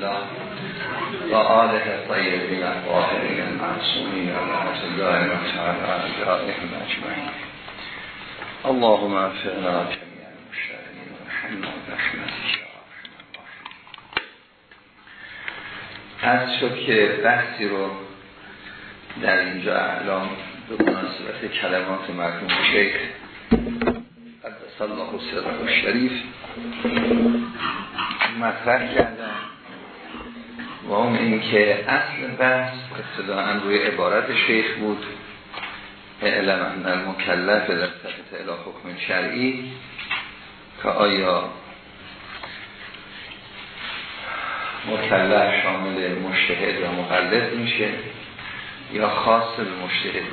الله و آله طیبین الطاهرین المعصومین رحمت الله و تعالی علیهم اجمعین. اللهم افعنا جميع المشتغلین و رحمنا برحمتك از شد که بحثی رو در اینجا اعلام به مناسبت کلمات مرحوم شیخ قدس الله سره شریف مطرح کردن و اون این که اصل بحث ابتداعا روی عبارت شیخ بود. اعلم ان المکلف تحت الى حکم شرعی که آیا مکلف شامل مشتهد و مقلد میشه یا خاص به مشتهد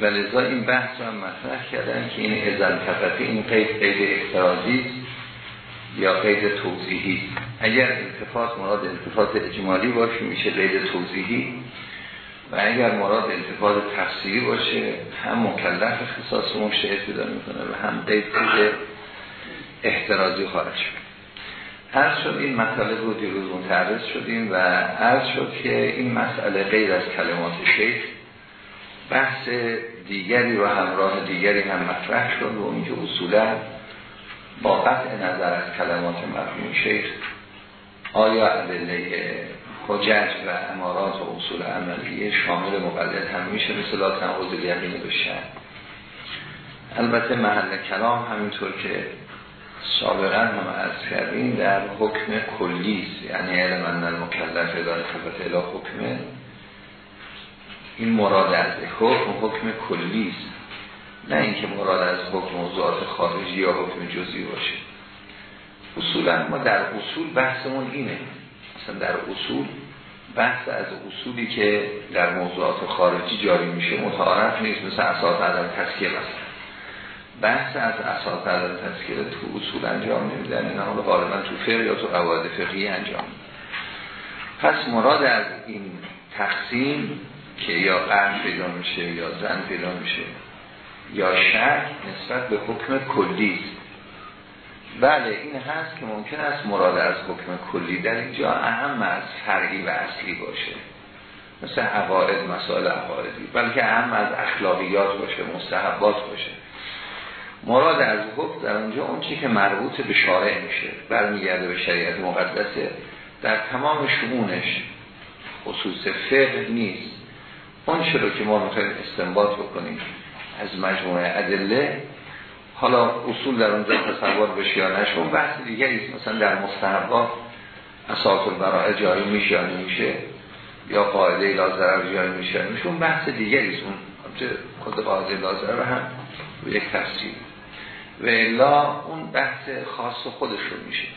و لذا این بحث رو هم مطرح کردن که این ازل این قید قید احترازی یا قید توضیحی. اگر التفات مراد التفات اجمالی باشه میشه قید توضیحی. و اگر مراد التفات تفسیری باشه هم مکلف اختصاص مشتهد پیدا می‌کنه و هم قید قید احترازی خارج شد. عرض شد این مطالب رو دیروز متعرض شدیم و عرض شد که این مسئله غیر از کلمات شیخ بحث دیگری و همراه دیگری هم مطرح شد و اونجا اصولا با قطع نظر از کلمات مرحوم شیخ آیا ادله حجج و امارات و اصول عملیه شامل مقلد هم میشه مثل لا تنقض یقین بشه البته محل کلام همینطور که سابقا هم از کردیم در حکم کلیست یعنی علم ان المکلف اداره خفت اله حکمه. این مراد از حکم حکم کلیست نه اینکه مراد از حکم موضوعات خارجی یا حکم جزئی باشه. اصولا ما در اصول بحثمون اینه. مثلا در اصول بحث از اصولی که در موضوعات خارجی جاری میشه متعارف نیست مثل اساس عدم تسکیه مثلا بحث از اساس عدم تسکیه تو اصول انجام نمیدن این حالا غالبا تو فقه یا تو قواعد فقهی انجام پس مراد از این تقسیم که یا قرن پیدا میشه یا زن پیدا میشه یا شک نسبت به حکم کلی. است بله این هست که ممکن است مراد از حکم کلی در اینجا اهم از فرعی و اصلی باشه. مثل عقاید مسائل عقایدی. بلکه اهم از اخلاقیات باشه مستحبات باشه. مراد از حکم در اونجا اون چی که مربوط به شارع میشه برمیگرده به شریعت مقدسه. در تمام شمونش خصوص فقه نیست. اون رو که ما می‌خوایم استنباط بکنیم. از مجموعه ادله. حالا اصول در اونجا تصور بشه یا نشون بحث دیگری مثلا در مستحبات اساس البراء جایی میشه یا نمیشه یا قاعده لازره جایی میشه. یا اون بحث دیگری است. اون خود قاعده لازره هم به یک تفسیر. و الا اون بحث خاص خودشون میشه.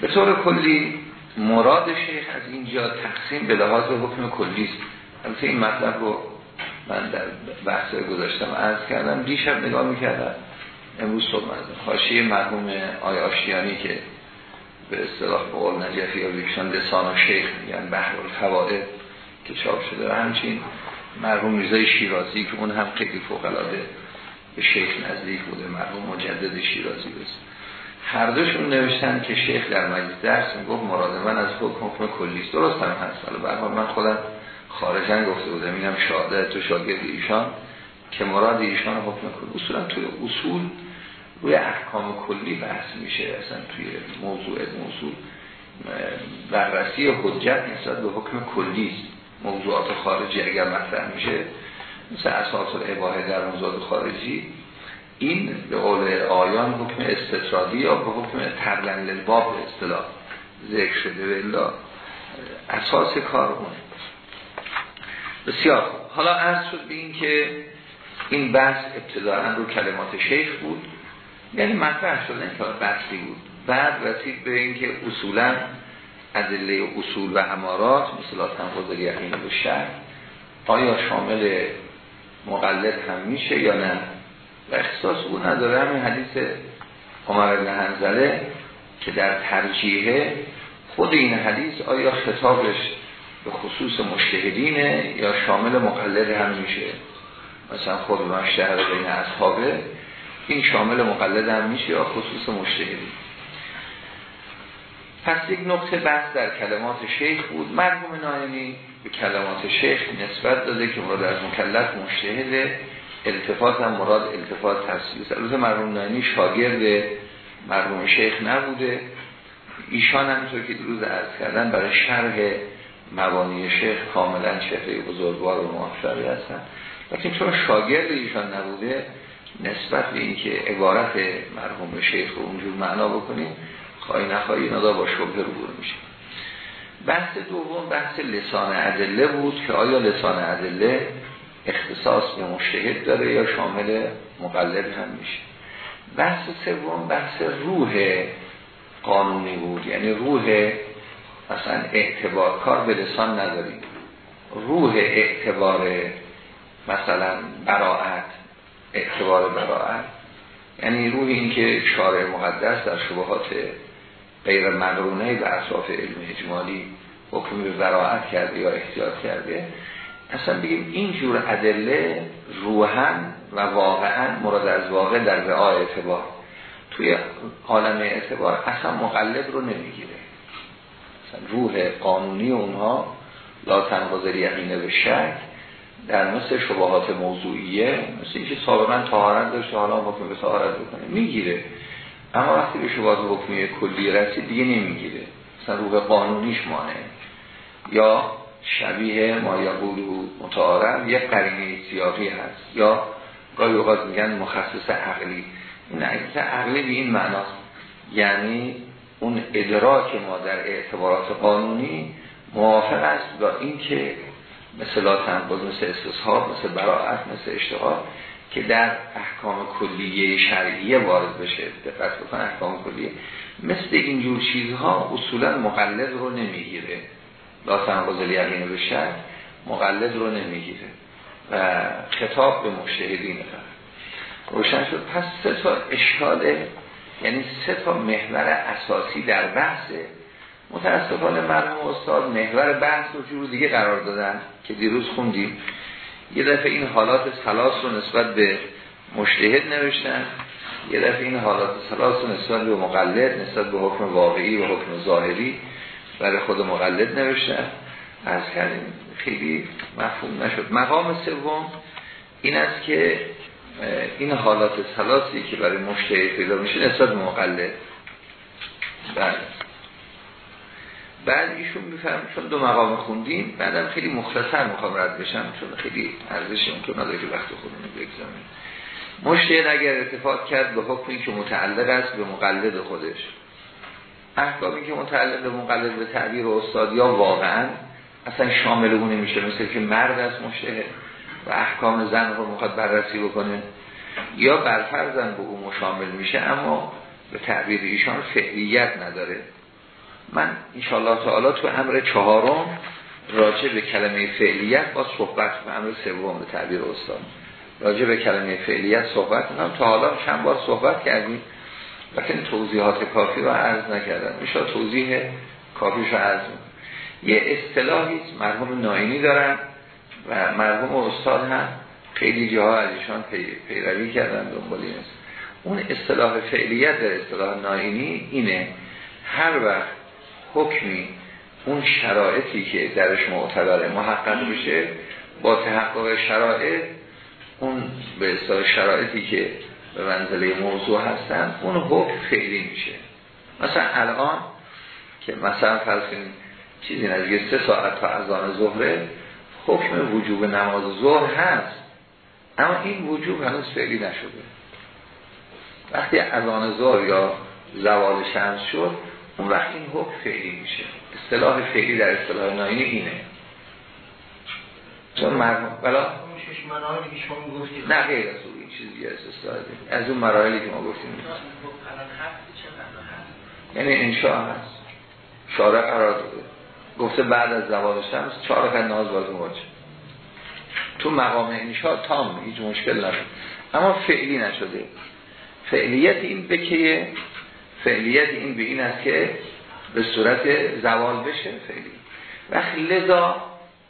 به طور کلی مراد شیخ از اینجا تقسیم به لحاظ حکم کلی است البته این مطلب رو من در بحث گذاشتم عرض کردم دیشب نگاه می‌کردم. امروز صبح حاشیه مرحوم آی آشتیانی که به اصطلاح بقول نجفی یا بیکشان لسان و شیخ میگن بحر الفوائد که چاپ شده و همچین مرحوم میرزای شیرازی که اون هم خیلی فوق العاده به شیخ نزدیک بوده مرحوم مجدد شیرازی بست هر دوشون نوشتن که شیخ در مجلس درس گفت مراد من از حکم حکم کلیست درست هم هست. حالا من خودم خارجن گفته بودم اینم شاده تو شاگرد ایشان که مراد ایشان حکم کلی اصولا توی اصول روی احکام کلی بحث میشه. اصلا توی موضوع موضوع بررسی حجت نسبت به حکم کلی موضوعات خارجی اگر مطرح میشه مثل اساس الاباحه در موضوعات خارجی این به قول آیان حکم استطرادی یا به حکم ترلن للباب به اصطلاح ذکر شده. و اساس کار اونه بسیار حالا عرض شد به این که این بحث ابتداعا رو کلمات شیخ بود. یعنی مطرح شد نه که بحثی بود. بعد رسید به این که اصولا ادله اصول و امارات مثلا تنقض یقین و شهر آیا شامل مقلد هم میشه یا نه؟ و اختصاص او نداره. همین حدیث عمر بن حنزله که در ترجیحه خود این حدیث آیا خطابش به خصوص مشتهدینه یا شامل مقلد هم میشه. مثلا خود شهر بین اصحابه این شامل مقلد هم میشه یا خصوص مشتهدی پس یک نقطه بحث در کلمات شیخ بود. مرحوم نایمی به کلمات شیخ نسبت داده که مراد از مکلف مشتهد التفات هم مراد التفات تصویز البته مرحوم نایمی شاگرد مرحوم شیخ نبوده. ایشان هم که روز عرض کردن برای شرح مبانی شیخ کاملا چهره بزرگوار و موفقی هستن. لیکن چون شاگرد ایشان نبوده نسبت به اینکه عبارت مرحوم شیخ رو اونجور معنا بکنیم خواهی نخواهی ندا با شبه رو میشه بحث دوم بحث لسان عدله بود که آیا لسان عدله اختصاص به مشتهد داره یا شامل مقلد هم میشه. بحث سوم بحث روح قانونی بود. یعنی روح مثلا اعتبار کار به لسان نداریم روح اعتبار مثلا براعت اعتبار براعت. یعنی روح این که شارع مقدس در شبهات غیر مقرونه به اصلاف علم اجمالی حکم به براعت کرده یا احتیاط کرده اصلا بگیم این جور ادله روحن و واقعا مراد از واقع در رعای اعتبار. توی عالم اعتبار اصلا مقلب رو نمی‌گیره. روح قانونی اونها لا تنقضر یقینه به شک در مثل شبهات موضوعیه مثل اینکه سابقا تهارت داشته حالا حکم به تهارت بکنه می‌گیره. اما وقتی به شبهات حکمی کلی رسید دیگه نمی‌گیره. مثلا روح قانونیش مانه یا شبیه ما یقولو متعارف یک قرینه سیاقی هست. یا گاهی اوقات میگن مخصص عقلی. این عقلی به این معناست. یعنی اون ادراک ما در اعتبارات قانونی موافق است با اینکه مثل لا تنباز مثل استصحاب مثل براعت مثل اشتغال که در احکام کلیه شرعیه وارد بشه. دقت بکن احکام کلیه. مثل اینجور چیزها اصولا مقلد رو نمی‌گیره. لا تنباز یقین به مقلد رو نمی‌گیره. و خطاب به مشتهدین روشن شد. پس سه تا اشکال یعنی سه تا محور اساسی در بحثه متاسفانه مرحوم استاد محور بحث رو جور دیگه قرار دادن که دیروز خوندیم. یه دفعه این حالات سلاس رو نسبت به مشتهد نوشتن. یه دفعه این حالات سلاس رو نسبت به مقلد نسبت به حکم واقعی و حکم ظاهری برای خود مقلد نوشتن. از کردیم خیلی مفهوم نشد. مقام سوم این است که این حالات سلاسی که برای مشتهد پیدا میشه نسبت مقلد بله. بعد ایشون میفهم چون دو مقام خوندیم بعدم خیلی مختصر می‌خوام رد بشم چون خیلی ارزش اون که نداره که وقت خودمون بگذاریم. مشتهد اگر اتفاق کرد به حکمی که متعلق است به مقلد خودش. احکامی که متعلق به مقلد به تعبیر استاد یا واقعا اصلا شامل اون نمیشه مثل که مرد است مشتهد و احکام زن رو می‌خواد بررسی بکنه یا برفرزن به اون مشامل میشه اما به تعبیر ایشان فعلیت نداره. من انشاءالله تعالی تو امر چهارم راجع به کلمه فعلیت با صحبت به امر سوم به تعبیر استاد. راجع به کلمه فعلیت صحبت کنم. تا حالا چند بار صحبت کردیم. لیکن توضیحات کافی رو عرض نکردم. میشه توضیح کافیش رو عرض یه اصطلاحی مرحوم ناینی دارن. و مرحوم استاد هم خیلی جاها از ایشان پیروی کردن دنبالی نیست اون اصطلاح فعلیت در اصطلاح ناینی اینه هر وقت حکمی اون شرایطی که درش معتبره محقق بشه با تحقق شرایط اون به اصطلاح شرایطی که به منزله موضوع هستن اون حکم فعلی میشه. مثلا الان که مثلا فرض چیزی نزدیک سه ساعت تا از آن ظهره حکم وجوب نماز ظهر هست. اما این وجوب هنوز فعلی نشده. وقتی از آن ظهر یا زوال شمس شد اون وقت این حکم فعلی میشه. اصطلاح فعلی در اصطلاح ناینی اینه. چون مرموم بلا نه غیر از اون این چیزی از از اون مراحلی که ما گفتیم. یعنی انشاء هست. شارع قرار داده. گفته بعد از زوال شمس چهار رکعت نماز باز مواجه تو مقام انشاء تام هیچ مشکل نداره. اما فعلی نشده. فعلیت این بکیه فعلیت این به این است که به صورت زوال بشه فعلی. وقتی لذا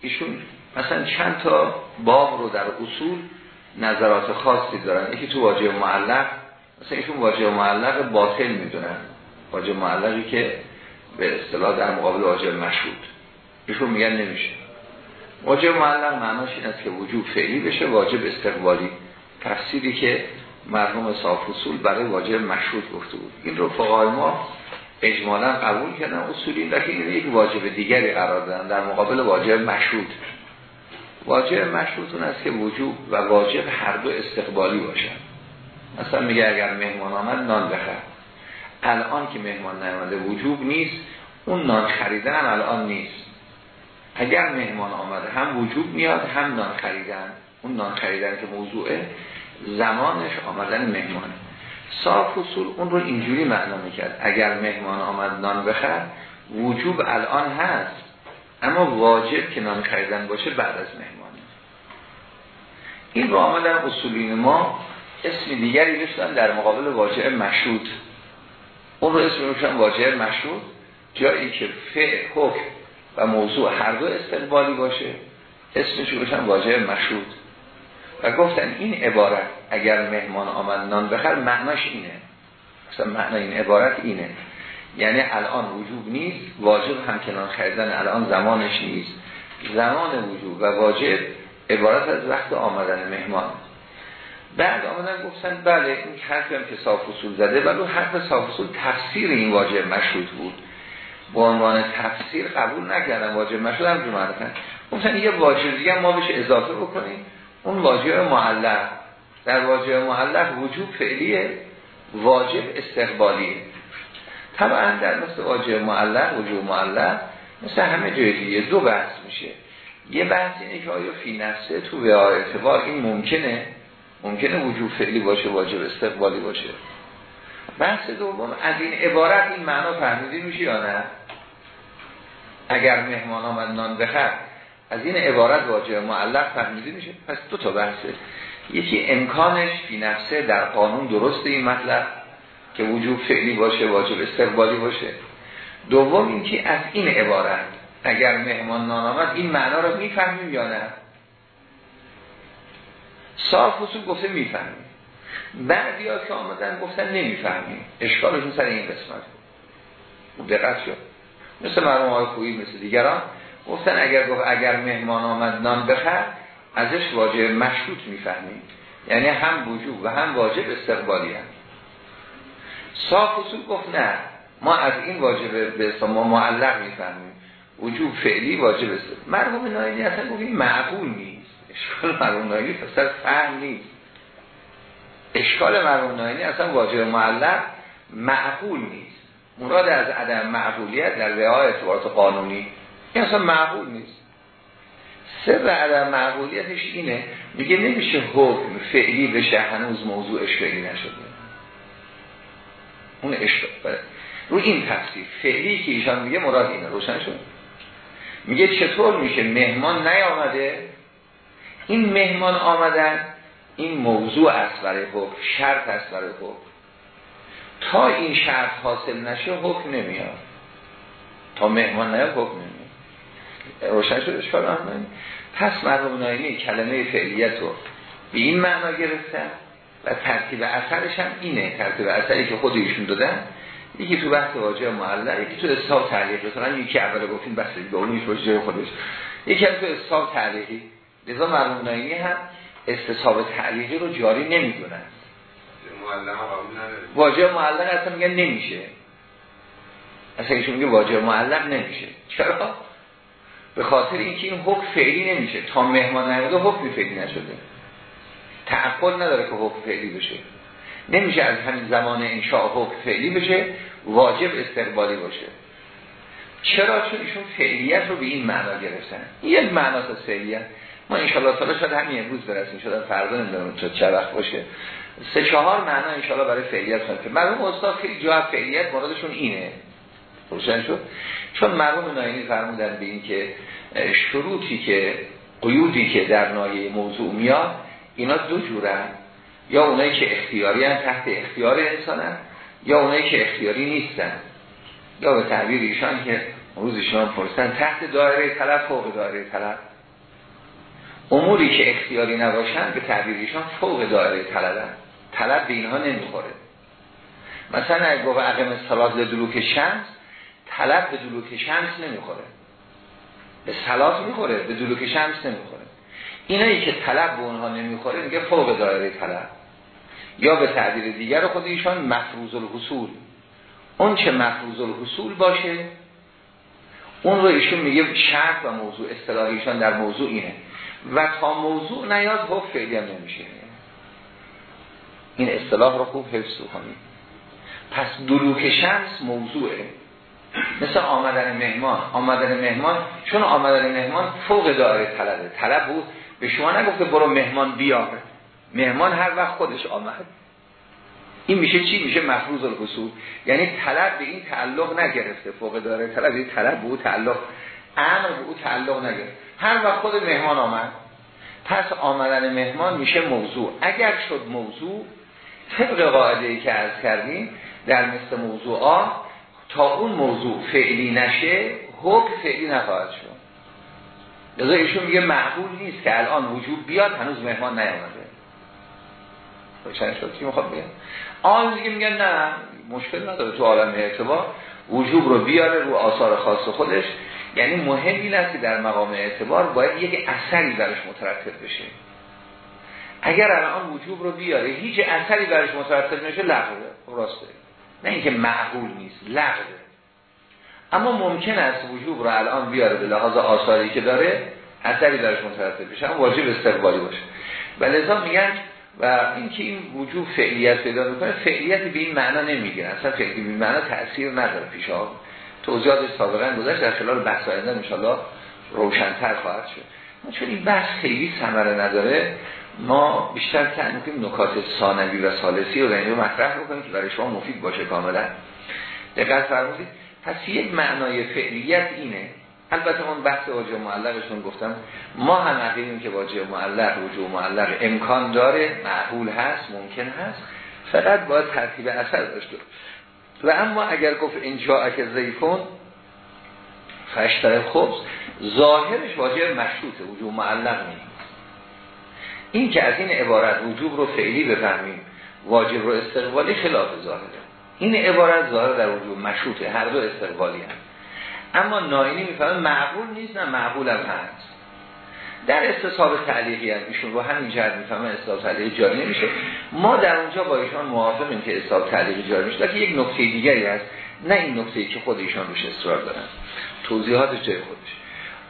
ایشون مثلا چند تا باب رو در اصول نظرات خاصی دارن. یکی تو واجه معلق مثلا ایشون واجه معلق باطل می‌دونن. واجه معلقی که به اصطلاح در مقابل واجه مشهود. ایشون میگن نمیشه. واجب معلق معناش این است که وجود فعلی بشه واجب استقبالی. تفسیری که مرحوم صاف اصول برای واجب مشهود گفته بود. این رو فقهای ما اجمالا قبول کردن اصولی لیکن این یک واجب دیگری قرار دادن در مقابل واجب مشهود. واجب مشهود اون است که وجود و واجب هر دو استقبالی باشن. مثلا میگه اگر مهمان آمد نان بخر. الان که مهمان نیامده وجوب نیست اون نان خریدن الان نیست. اگر مهمان آمده هم وجود میاد هم نان خریدن. اون نان خریدن که موضوعه زمانش آمدن مهمانه. صاف اصول اون رو اینجوری معنا می‌کرد. اگر مهمان آمد نان بخر وجوب الان هست. اما واجب که نان خریدن باشه بعد از مهمانه. این رو آمدن اصولین ما اسم دیگری داشتن در مقابل واجب مشهود اون رو اسم روشن واجب مشهود جایی که فعل حکم و موضوع هر دو استقبالی باشه اسمش روشن واجب مشهود. و گفتن این عبارت اگر مهمان آمد نان بخر معناش اینه. مثلا معنی این عبارت اینه. یعنی الان وجوب نیست واجب هم که نان خریدن الان زمانش نیست. زمان وجوب و واجب عبارت از وقت آمدن مهمان. بعد آمدن گفتن بله این حرف هم که صاف اصول زده ولی حرف صاف اصول تفسیر این واجب مشهود بود. به عنوان تفسیر قبول نکردن واجب مشهود هم جمعه گفتن یه واجب دیگه ما بهش اضافه بکنیم. اون واجب معلق. در واجب معلق وجوب فعلیه واجب استقبالیه. طبعا در مثل واجب معلق وجوب معلق مثل همه جای دیگه دو بحث میشه. یه بحث اینه که آیا فی نفسه تو به اعتبار این ممکنه؟ ممکنه وجوب فعلی باشه واجب استقبالی باشه. بحث دوم از این عبارت این معنا فهمیدی میشه یا نه؟ اگر مهمان آمد نان بخر از این عبارت واجب معلق فهمیده میشه؟ پس دو تا بحثه یکی امکانش فی نفسه در قانون درسته این مطلب که وجوب فعلی باشه واجب استقبالی باشه. دوم اینکه از این عبارت اگر مهمان نان آمد این معنا رو می‌فهمیم یا نه؟ صاف اصول گفته می‌فهمیم. بعدی ها که آمدن گفتن نمی‌فهمیم. اشکالشون سر این قسمت دقت شد. مثل مرموم های خویی مثل دیگران گفتن اگر گفت اگر مهمان آمد نان بخر ازش واجب مشروط می‌فهمیم. یعنی هم وجوب و هم واجب استقبالی هم. صاف اصول گفت نه ما از این واجب به ما معلق می‌فهمیم. وجوب فعلی واجب است. مرحوم ناینی اصلا گفتیم معقول نیست. اشکال مرحوم ناینی اصلا فهم نیست. اشکال مرحوم ناینی اصلا واجب معلق معقول نیست. مراد از عدم معقولیت در رعایت اعتبارات قانونی این اصلا معقول نیست. سر عدم معقولیتش اینه میگه نمیشه حکم فعلی بشه هنوز موضوعش فعلی نشده. اون اشتباه بله. رو این تفسیر فعلی که ایشان میگه مراد اینه. روشن شد؟ میگه چطور میشه مهمان نیامده این مهمان آمدن این موضوع است برای حکم شرط است برای حکم. تا این شرط حاصل نشه حکم نمیاد. تا مهمان نیاد حکم نمیاد. روشن شد اشکال پس مرحوم نایمی کلمه فعلیت رو به این معنا گرفتن و ترتیب اثرش هم اینه. ترتیب اثری که خود ایشون دادن یکی تو بحث واجه معلق یکی تو اصحاب تعلیق. مثلا یکی اول گفتیم بس به اونیش باشه جای خودش. یکی هم تو اصحاب تعلیقی. لذا مرحوم نایمی هم استصحاب تعلیقی رو جاری نمی‌دونن واجه معلق اصلا میگن نمیشه. اصلا ایشون میگه واجه معلق نمیشه. چرا؟ به خاطر اینکه این حکم فعلی نمیشه. تا مهمان نیاده حکم فعلی نشده. تعقل نداره که حکم فعلی بشه. نمیشه از همین زمان انشاء حکم فعلی بشه واجب استقبالی باشه. چرا؟ چون ایشون فعلیت رو به این معنا گرفتن. یک معنا از فعلیت. ما انشاءالله تعالی شاید همین امروز برسیم شده فردا نمی‌دونم چه وقت باشه. سه چهار معنا انشاءالله برای فعلیت خواهد مرحوم استاد خیلی جا فعلیت مرادشون اینه. روشن شد؟ چون مرحوم ناینی فرمودن به این که شروطی که قیودی که در نایه موضوع میاد اینا دو جورن. یا اونایی که اختیاری هن تحت اختیار انسان یا اونایی که اختیاری نیستن. یا به تعبیر ایشان که روز ایشان پرستن تحت دایره طلب فوق دایره طلب. اموری که اختیاری نباشن به تعبیر ایشان فوق دایره طلب طلب به اینها نمی‌خوره. مثلا اگه گفت عقم صلات لدلوک شمس طلب به دلوک شمس نمی‌خوره. به صلات می‌خوره به دلوک شمس نمی‌خوره. اینایی که طلب به اونها نمی‌خوره میگه فوق دایره طلب. یا به تعبیر دیگر خود ایشان مفروض الحصول اون چه مفروض الحصول باشه اون رو ایشون میگه شرط و موضوع اصطلاحیشان در موضوع اینه. و تا موضوع نیاد حب فعلی هم نمیشه. این اصطلاح رو خوب حفظ کنید پس دلوک شمس موضوعه. مثل آمدن مهمان. آمدن مهمان چون آمدن مهمان فوق داره طلبه. طلب بود به شما نگفته برو مهمان بیار مهمان هر وقت خودش آمد. این میشه چی؟ میشه مفروض الحصول یعنی طلب به این تعلق نگرفته. فوق داره طلب این طلب به او تعلق. امر به او تعلق نگرفته هر وقت خود مهمان آمد پس آمدن مهمان میشه موضوع. اگر شد موضوع طبق قاعده که عرض کردیم در مثل موضوعات تا اون موضوع فعلی نشه حکم فعلی نخواهد شد. لذا ایشون میگه معقول نیست که الان وجود بیاد هنوز مهمان نیامده. روشن شد. که می‌خواد بگم آن دیگه میگن نه مشکل نداره تو عالم اعتبار وجوب رو بیاره رو آثار خاص خودش. یعنی مهم این است که در مقام اعتبار باید یک اثری برش مترتب بشه. اگر الان وجوب رو بیاره هیچ اثری برش مترتب نشه لغوه راسته. نه اینکه معقول نیست لغوه اما ممکن است وجوب رو الان بیاره به لحاظ آثاری که داره اثری برش مترتب بشه. اما واجب استقبالی باشه. و لذا میگن و اینکه این وجود فعلیت پیدا می‌کنه فعلیت به این معنا نمی‌گیره. اصلا فعلی به این معنا تاثیر نداره پیش توضیحات سابقا گذاشت در خلال بحث آینده ان روشنتر خواهد شد. چون این بحث خیلی ثمره نداره ما بیشتر سعی می‌کنیم نکات ثانوی و ثالثی رو اینجا مطرح بکنیم که برای شما مفید باشه کاملا. دقت فرمودید. پس یک معنای فعلیت اینه. البته من بحث واجه معلقشون گفتم. ما هم عقیدیم که واجه معلق وجوه معلق امکان داره معقول هست ممکن هست. فقط باید ترتیب اثر داشته و اما اگر گفت اینجا اک زیفون فشتر خبز ظاهرش واجه مشروطه وجوه معلق نیست. این که از این عبارت وجوب رو فعلی بفهمیم واجب رو استقبالی خلاف ظاهره. این عبارت ظاهر در وجوب مشروطه هر دو استقبالی هست. اما ناینی می‌فهمه معقول نیست نه معقول هم هست. در استصحاب تعلیقی هم ایشون رو همین جهت می‌فهمه استصحاب تعلیقی جاری نمیشه. ما در اونجا با ایشان موافقیم که استصحاب تعلیقی جاری میشه که یک نکته دیگری هست نه این نکته که خود ایشان روش اصرار دارن. توضیحات جای خودش.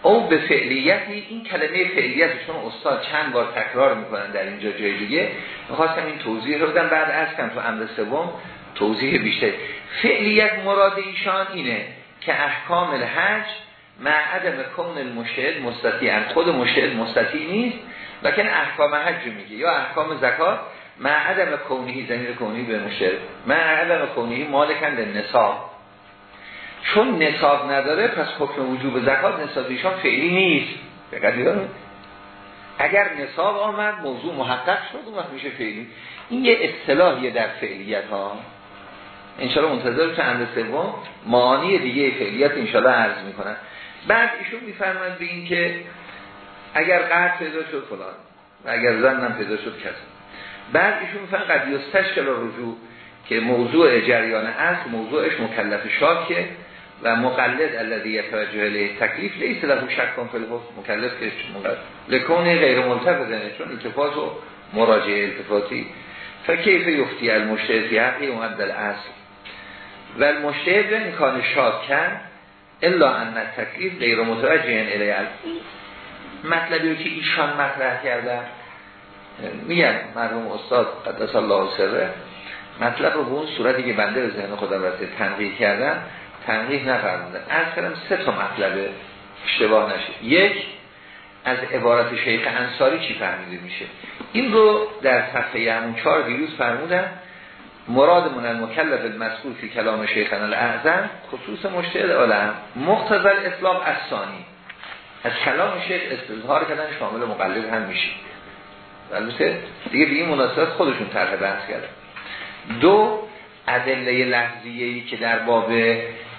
او به فعلیتی این کلمه فعلیتشون استاد چند بار تکرار می‌کنن در اینجا جای دیگه. می‌خواستم این توضیح رو بدم بعد از کم تو امر سوم توضیح بیشتر فعلیت مراد ایشان اینه که احکام الحج مع عدم کون المشهد مستطیعن خود مشهد مستطیع نیست. لکن احکام حج میگه. یا احکام زکات مع عدم کونهی زمیر کونهی به مشهد. مع عدم کونهی مالکن نصاب. چون نصاب نداره پس حکم وجوب زکات نصاب ایشان فعلی نیست. اگر نصاب آمد موضوع محقق شد اون میشه فعلی. این یه اصطلاحیه در فعلیت ها انشالله منتظر تو اند سوم. معانی دیگه فعلیت انشالله عرض می‌کنن بعد ایشون میفرمند به این که اگر قرد پیدا شد فلان و اگر زنم پیدا شد کسی بعد ایشون میفرمند قد یستشکل رجوع که موضوع جریان اصل موضوعش مکلف شاکه و مقلد الذی یتوجه الیه تکلیف لیس له شک کن فی مکلف که لکونه غیر بزنه چون التفات و مراجعه التفاتی. فکیف یفتی المشتهد فی حقی اومد اصل و المشتهد امکان شاکن الا ان تکلیف غیر متوجه الیه مطلبی که ایشان مطرح کردن میگن مرحوم استاد قدس الله سره مطلب رو به اون صورتی که بنده به ذهن خودم رسید تنقیح کردن تنقیح نفرمودن از کردم سه تا مطلب اشتباه نشه. یک از عبارت شیخ انصاری چی فهمیده میشه؟ این رو در صفحه همون چهار دیروز فرمودن مراد من المکلف المسئول فی کلام شیخنا الاعظم خصوص مشتهد عالم مقتضل اسلام ثانی. از کلام شیخ استظهار کردن شامل مقلد هم میشه البته دیگه به مناسبت خودشون طرح بحث کردن. دو ادله لحظیه‌ای که در باب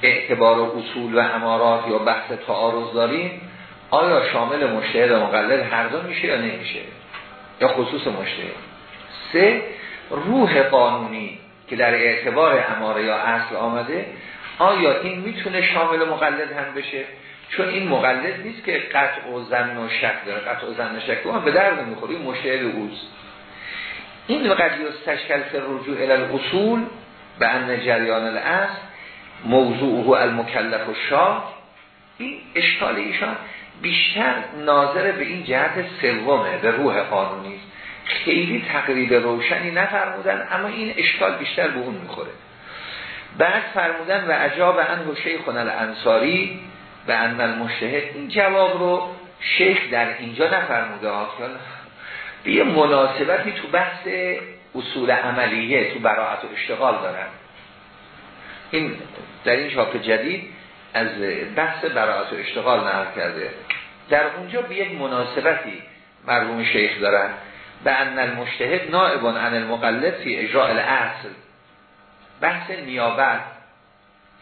اعتبار و اصول و امارات یا بحث تعارض داریم آیا شامل مشتهد و مقلد هر دو میشه یا نمیشه؟ یا خصوص مشتهد سه روح قانونی که در اعتبار اماره یا اصل آمده آیا این می‌تونه شامل مقلد هم بشه؟ چون این مقلد نیست که قطع و زن و شک داره. قطع و زن و شک به درد می‌خوره این مشهد اوز این قد یستشکل فی رجوع الى الاصول به ان جریان الاصل موضوعه المکلف و شاه. این اشکال ایشان بیشتر ناظر به این جهت سومه به روح قانونی خیلی تقریب روشنی نفرمودن اما این اشکال بیشتر به اون می‌خوره. بعد فرمودن و عجاب انه شیخ الانصاری و ان المشتهد. این جواب رو شیخ در اینجا نفرموده به یه مناسبتی تو بحث اصول عملیه تو براعت و اشتغال دارن. این در این چاپ جدید از بحث براعت و اشتغال نقل کرده. در اونجا به یک مناسبتی مرحوم شیخ دارن. به ان المشتهد نائبان عن المقلد فی اجراء الاصل بحث نیابت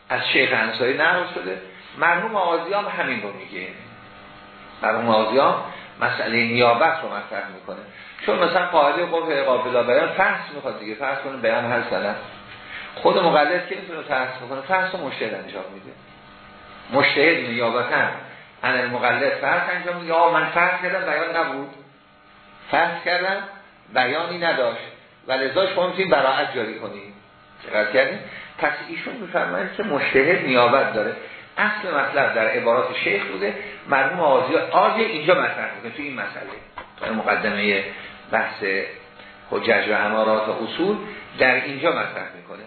از شیخ انصاری نقل شده. مرحوم آزیام همین رو میگه. مرحوم آزیام مسئله نیابت رو مطرح می‌کنه. چون مثلا قاعده قبه قابل بیان فحص می‌خواد دیگه فحص کنه بیان هر سنه خود مقلد که می‌تونه فحص بکنه فحص و مشتهد انجام میده. مشتهد نیابتا. ان المقلد فحص انجام میده. یا من فحص کردم بیان نبود. فحص کردم بیانی نداشت. و لذا شما می‌تونید براعت جاری کنید. چقدر کردیم پس ایشون میفرمایند که مشتهد نیابت داره. اصل مطلب در عبارات شیخ بوده. مرحوم آزی آزی اینجا مطرح می‌کنه تو این مسئله. تو مقدمه بحث حجج و امارات و اصول در اینجا مطرح می‌کنه.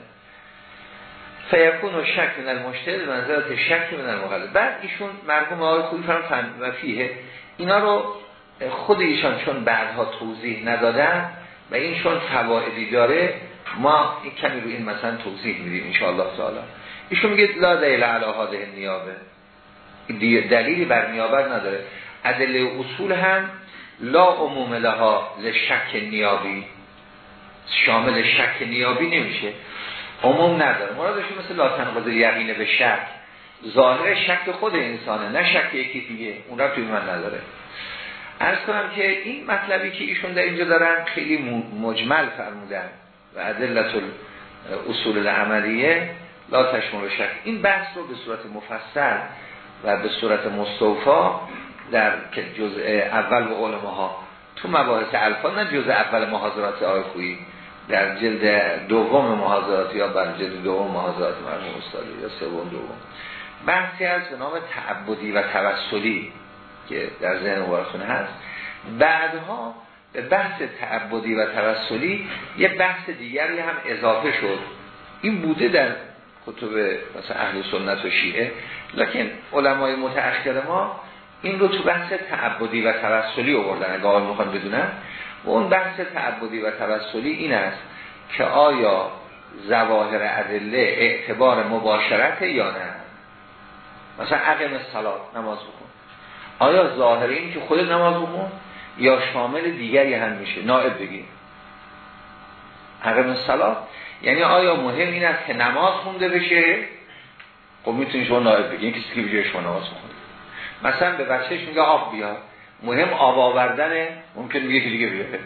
فیکون و شک من المشتهد منظرت شک من المقلد بعد ایشون مرحوم آقای خوبی فرم و فیه. اینا رو خود ایشان چون بعدها توضیح ندادن و این چون فوائدی داره ما این کمی رو این مثلا توضیح میدیم انشاءالله تعالی. ایشون میگه لا دیل علی هاده نیابه دلیلی بر نیابت نداره. ادله اصول هم لا عموم لها لشک نیابی. شامل شک نیابی نمیشه. عموم نداره. مرادش مثل لا تنقض یقینه به شک. ظاهر شک خود انسانه نه شک یکی دیگه. اون را توی من نداره. ارز کنم که این مطلبی که ایشون در اینجا دارن خیلی مجمل فرمودن و عدلت اصول العملیه لا تشمل شک. این بحث رو به صورت مفصل و به صورت مستوفا در جزء اول و علمه ها تو مباحث الفا نه جزء اول محاضرات آقای در جلد دوم محاضرات یا بر جلد دوم محاضرات مرموم استادی یا سوم دوم. بحثی از به نام تعبدی و توسلی. که در ذهن مبارخونه هست. بعدها به بحث تعبدی و توسلی یه بحث دیگری هم اضافه شد. این بوده در کتب مثلا اهل سنت و شیعه. لکن علمای متأخر ما این رو تو بحث تعبدی و توسلی آوردن اگه آقای می‌خوان بدونن. و اون بحث تعبدی و توسلی این است که آیا زواهر ادله اعتبار مباشرت یا نه؟ مثلا عقم صلات نماز بکن آیا ظاهر این که خود نماز بکن یا شامل دیگری هم میشه؟ نائب بگیم. عقم صلات یعنی آیا مهم این است که نماز خونده بشه؟ خب می‌تونی شما نائب بگیم کسی که بجای شما نماز بخونه مثلا به بچهش میگه آب بیار. مهم آب آوردنه ممکن میگه که دیگه بیاره.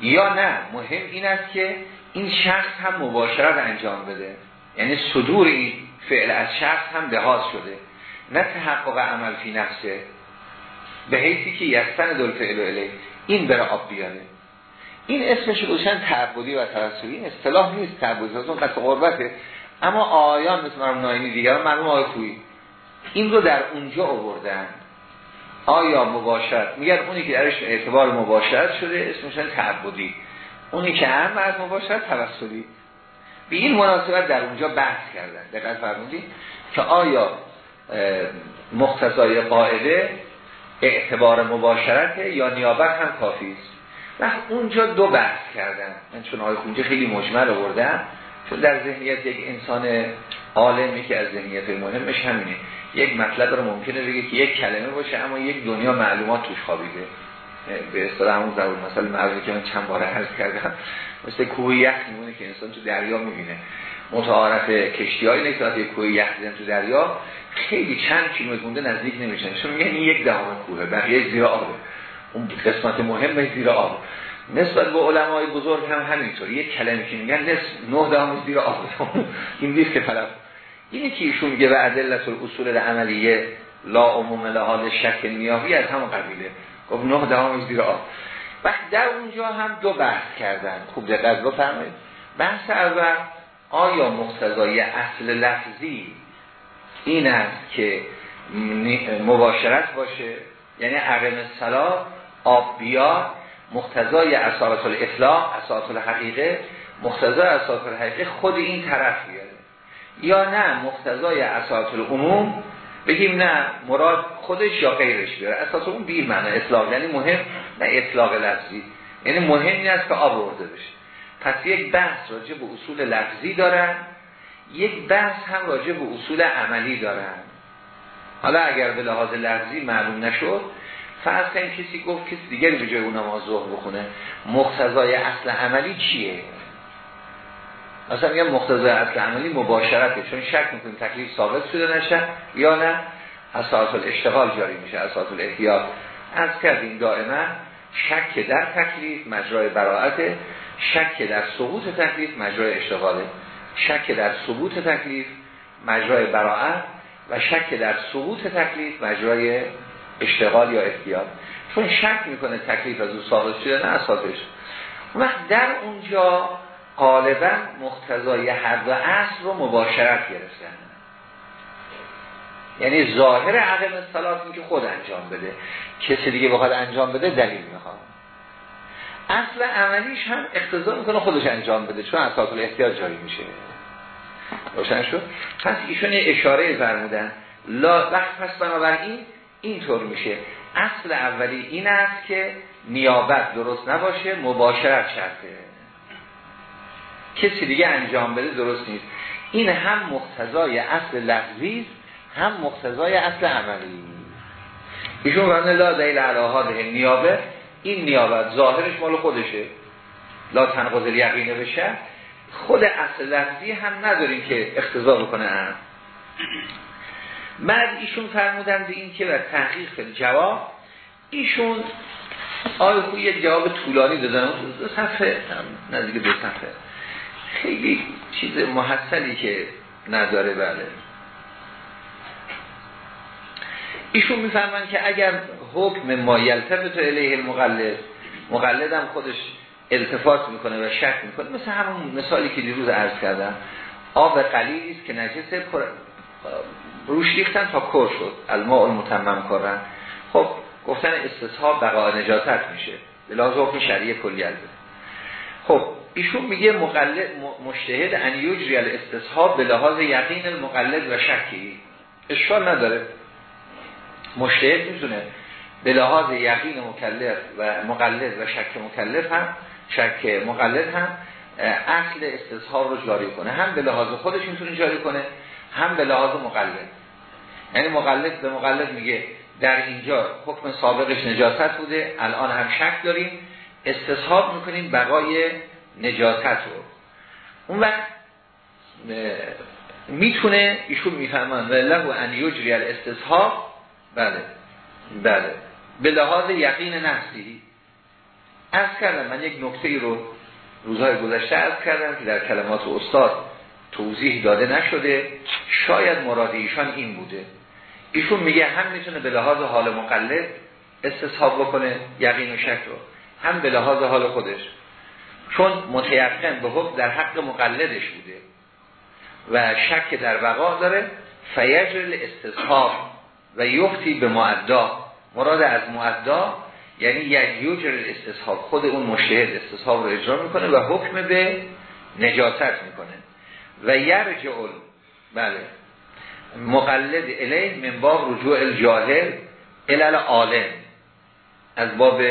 یا نه مهم این است که این شخص هم مباشرت انجام بده. یعنی صدور این فعل از شخص هم لحاظ شده. نه تحقق عمل فی نفسه. به حیثی که یستن دل فعل الی این بره آب بیاره این اسمش روشن تعبدی و توسلی. این اصطلاح نیست تعبدی. اون قصد قربته. اما آیان مثل مرمون آینی دیگر مرمون آی خویی این رو در اونجا آوردن. آیا مباشرت؟ میگن اونی که درش اعتبار مباشرت شده اسمشن تعبدی. اونی که هم از مباشرت توسلی. به این مناسبت در اونجا بحث کردن. دقیق فرمودی که آیا مختصای قاعده اعتبار مباشرت یا نیابت هم کافی است. و اونجا دو بحث کردن من چون آقای خونجه خیلی مجمل آوردم چون در ذهنیت یک انسان عالمی که از ذهنیت مهمش همینه. یک مطلب رو ممکنه بگه که یک کلمه باشه اما یک دنیا معلومات توش خوابیده. به اصطلاح همون زبان مثلا معروضی که من چند بار عرض کردم مثل کوه یخ میمونه که انسان تو دریا می‌بینه. متعارف کشتی های که کوه یخ تو دریا خیلی چند کیلومتر مونده نزدیک نمیشن. چون میگن این یک دهم کوه بقیه زیر آبه. اون قسمت مهم زیر آب نسبت به علمای بزرگ هم همینطور. یک کلمه که میگن نصف نه دهم زیر آب این نیست که طرف اینی که ایشون میگه و عدلت اصول عملیه لا عموم لحال شک نیابی از همون قبیله. گفت نه دهم زیر آب. وقت در اونجا هم دو بحث کردن. خوب دقت بفرمایید. بحث اول آیا مقتضای اصل لفظی این است که مباشرت باشه. یعنی عقم سلا آب بیا مقتضای اساس الاطلاق اساس الحقیقه مقتضای اساس الحقیقه خود این طرف بیاره. یا نه مقتضای اساس العموم بگیم نه مراد خودش یا غیرش بیاره. اساس اون بیر معنی اطلاق یعنی مهم نه اطلاق لفظی. یعنی مهم این است که آب ورده بشه. پس یک بحث راجع به اصول لفظی دارن. یک بحث هم راجع به اصول عملی دارن. حالا اگر به لحاظ لفظی معلوم نشد فرض کنیم کسی گفت کسی دیگری به جای اون نماز ظهر بخونه. مقتضای اصل عملی چیه؟ مثلا میگم مقتضای اصل عملی مباشرته چون شک می‌کنیم تکلیف ثابت شده نشه یا نه. اساس الاشتغال جاری میشه اساس الاحتیاط. از کردیم دائما شک در تکلیف مجرای براعت شک در سقوط تکلیف مجرای اشتغاله. شک در ثبوت تکلیف مجرای براعت و شک در سقوط تکلیف مجرای اشتغال یا احتیاط. چون شک می‌کنه تکلیف از او ثابت شده نه اساسش وقت در اونجا غالبا مختزای هر دو اصل رو مباشرت گرفتن یعنی ظاهر عقم اصطلاح که خود انجام بده. کسی دیگه بخواد انجام بده دلیل می‌خواد. اصل عملیش هم اقتضا می‌کنه خودش انجام بده چون اساس احتیاط جاری میشه. روشن شد؟ پس ایشون اشاره فرمودن. لا وقت پس بنابراین اینطور میشه. اصل اولی این است که نیابت درست نباشه مباشرت شرطه. کسی دیگه انجام بده درست نیست. این هم مقتضای اصل لفظی هم مقتضای اصل عملی. ایشون فرمونه لا دیل علاها نیابه این نیابت ظاهرش مال خودشه. لا تنقض یقینه بشه. خود اصل لفظی هم نداریم که اختضا بکنه هم بعد ایشون فرمودن به این که بر تحقیق جواب ایشون آیا خوی جواب طولانی دادن. دو صفحه نزدیک دو صفحه. خیلی چیز محصلی که نداره بله. ایشون می‌فهمن که اگر حکم ما یلتفت الیه المقلد. مقلد هم خودش التفات می‌کنه و شک می‌کنه. مثل همون مثالی که دیروز عرض کردم. آب قلیلی است که نجس روش ریختن تا کر شد. الماء المتمم کردن خب گفتن استصحاب بقا نجاست میشه. به لازم حکم شریع کلی البته. خب ایشون میگه مقلد مشتهد ان یجری الاستصحاب به لحاظ یقین المقلد و شکی. اشکال نداره. مشتهد می‌تونه به لحاظ یقین مکلف و مقلد و شک مکلف هم شک مقلد هم اصل استصحاب رو جاری کنه. هم به لحاظ خودش می‌تونه جاری کنه هم به لحاظ مقلد. یعنی مقلد به مقلد میگه در اینجا حکم سابقش نجاست بوده الان هم شک داریم استصحاب می‌کنیم بقای نجاست رو. اون وقت می‌تونه ایشون می‌فهمن و له ان یجری الاستصحاب بله بله. به لحاظ یقین نفسی. از کردم من یک نکته رو روزهای گذشته از کردم که در کلمات استاد توضیح داده نشده. شاید مراد ایشان این بوده. ایشون میگه هم می‌تونه به لحاظ حال مقلد استصحاب بکنه یقین و شک رو هم به لحاظ حال خودش. چون متیقن به حکم در حق مقلدش بوده و شک در بقا داره. فیجر استصحاب و یفتی به معدا مراد از معدا یعنی یک یوجر استصحاب خود اون مشهد استصحاب رو اجرا می‌کنه و حکم به نجاست می‌کنه. و یرجع بله. مقلد الیه من باب رجوع الجاهل الال عالم از باب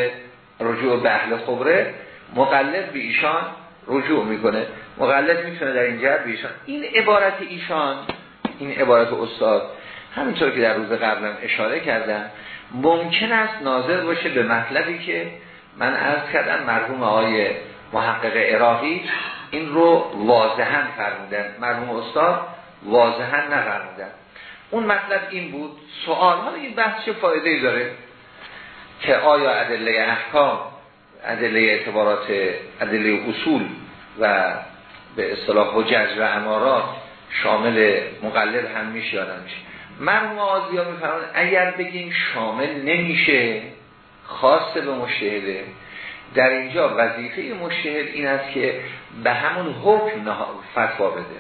رجوع به اهل خبره مقلد به ایشان رجوع می‌کنه. مقلد می‌تونه در این جهت به ایشان این عبارت ایشان این عبارت استاد همینطور که در روز قبلم اشاره کردم ممکن است ناظر باشه به مطلبی که من عرض کردم مرحوم آقای محقق عراقی این رو واضحا فرمودن. مرحوم استاد واضحا نفرمودن. اون مطلب این بود سوال حالا این بحث چه فایده داره؟ که آیا ادله احکام ادله اعتبارات ادله اصول و به اصطلاح حجج و امارات شامل مقلد هم میشه یا نمیشه؟ مرحوم آزیا میفرمان اگر بگیم شامل نمیشه خاص به مشهده. در اینجا وظیفه مشهد این است که به همون حکم فتوا بده.